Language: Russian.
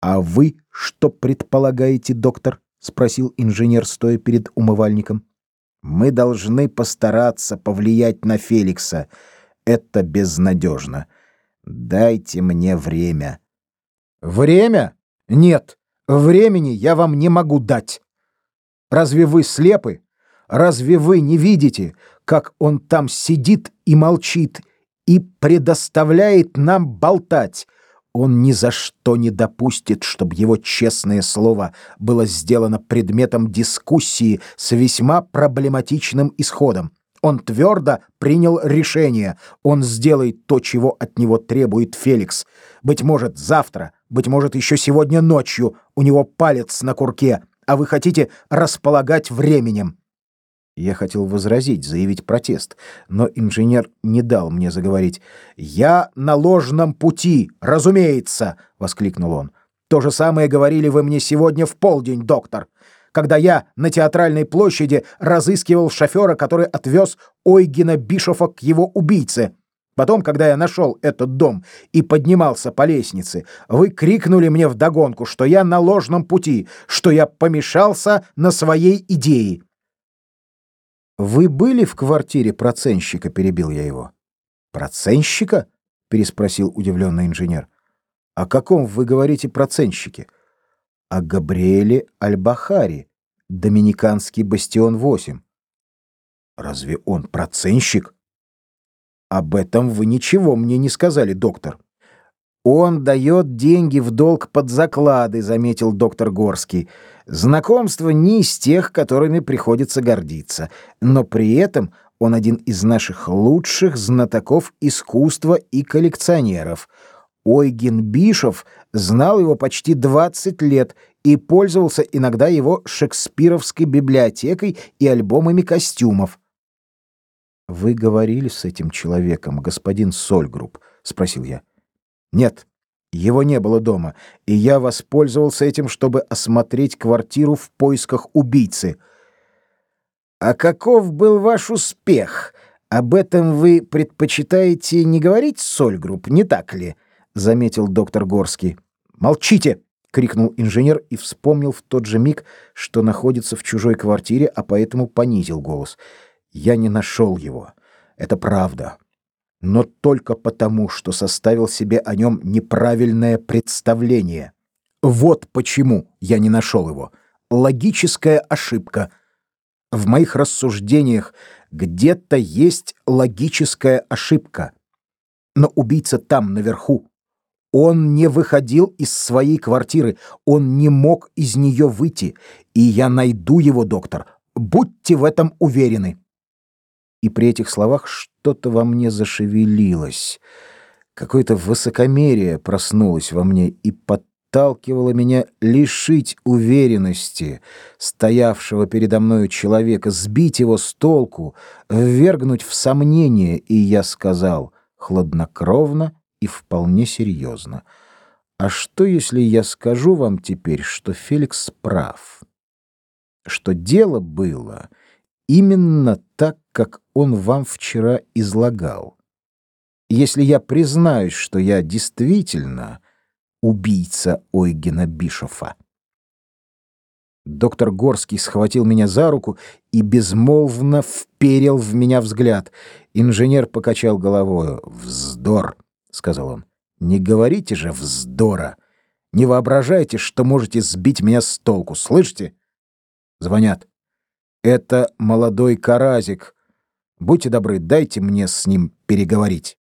А вы что предполагаете, доктор? спросил инженер, стоя перед умывальником. Мы должны постараться повлиять на Феликса. Это безнадежно. Дайте мне время. Время? Нет, времени я вам не могу дать. Разве вы слепы? Разве вы не видите, как он там сидит и молчит и предоставляет нам болтать? Он ни за что не допустит, чтобы его честное слово было сделано предметом дискуссии с весьма проблематичным исходом. Он твердо принял решение. Он сделает то, чего от него требует Феликс. Быть может, завтра, быть может, еще сегодня ночью у него палец на курке, а вы хотите располагать временем. Я хотел возразить, заявить протест, но инженер не дал мне заговорить. «Я на ложном пути, разумеется!» — воскликнул он. «То же самое говорили вы мне сегодня в полдень, доктор, когда я на театральной площади разыскивал шофера, который отвез Ойгена Бишофа к его убийце. Потом, когда я нашел этот дом и поднимался по лестнице, вы крикнули мне вдогонку, что я на ложном пути, что я помешался на своей идее». Вы были в квартире проценщика, перебил я его. Проценщика? переспросил удивленный инженер. О каком вы говорите проценщике? О Габриэле Альбахари, Доминиканский бастион 8. Разве он проценщик? Об этом вы ничего мне не сказали, доктор. Он дает деньги в долг под заклады, заметил доктор Горский. Знакомство не из тех, которыми приходится гордиться, но при этом он один из наших лучших знатоков искусства и коллекционеров. Ойген Бишов знал его почти 20 лет и пользовался иногда его шекспировской библиотекой и альбомами костюмов. Вы говорили с этим человеком, господин Сольгрупп, спросил я. Нет, его не было дома, и я воспользовался этим, чтобы осмотреть квартиру в поисках убийцы. А каков был ваш успех? Об этом вы предпочитаете не говорить, Сольгрупп, не так ли? заметил доктор Горский. Молчите, крикнул инженер и вспомнил в тот же миг, что находится в чужой квартире, а поэтому понизил голос. Я не нашел его. Это правда но только потому, что составил себе о нем неправильное представление. Вот почему я не нашел его. Логическая ошибка. В моих рассуждениях где-то есть логическая ошибка. Но убийца там, наверху. Он не выходил из своей квартиры, он не мог из нее выйти, и я найду его, доктор. Будьте в этом уверены и при этих словах что-то во мне зашевелилось. Какое-то высокомерие проснулось во мне и подталкивало меня лишить уверенности стоявшего передо мною человека, сбить его с толку, ввергнуть в сомнение, и я сказал хладнокровно и вполне серьезно. А что, если я скажу вам теперь, что Феликс прав? Что дело было именно так, как он вам вчера излагал. Если я признаюсь, что я действительно убийца Ойгена Бишофа. Доктор Горский схватил меня за руку и безмолвно вперил в меня взгляд. Инженер покачал головою. «Вздор», — сказал он. «Не говорите же вздора. Не воображайте, что можете сбить меня с толку. Слышите? Звонят. Это молодой каразик. Будьте добры, дайте мне с ним переговорить.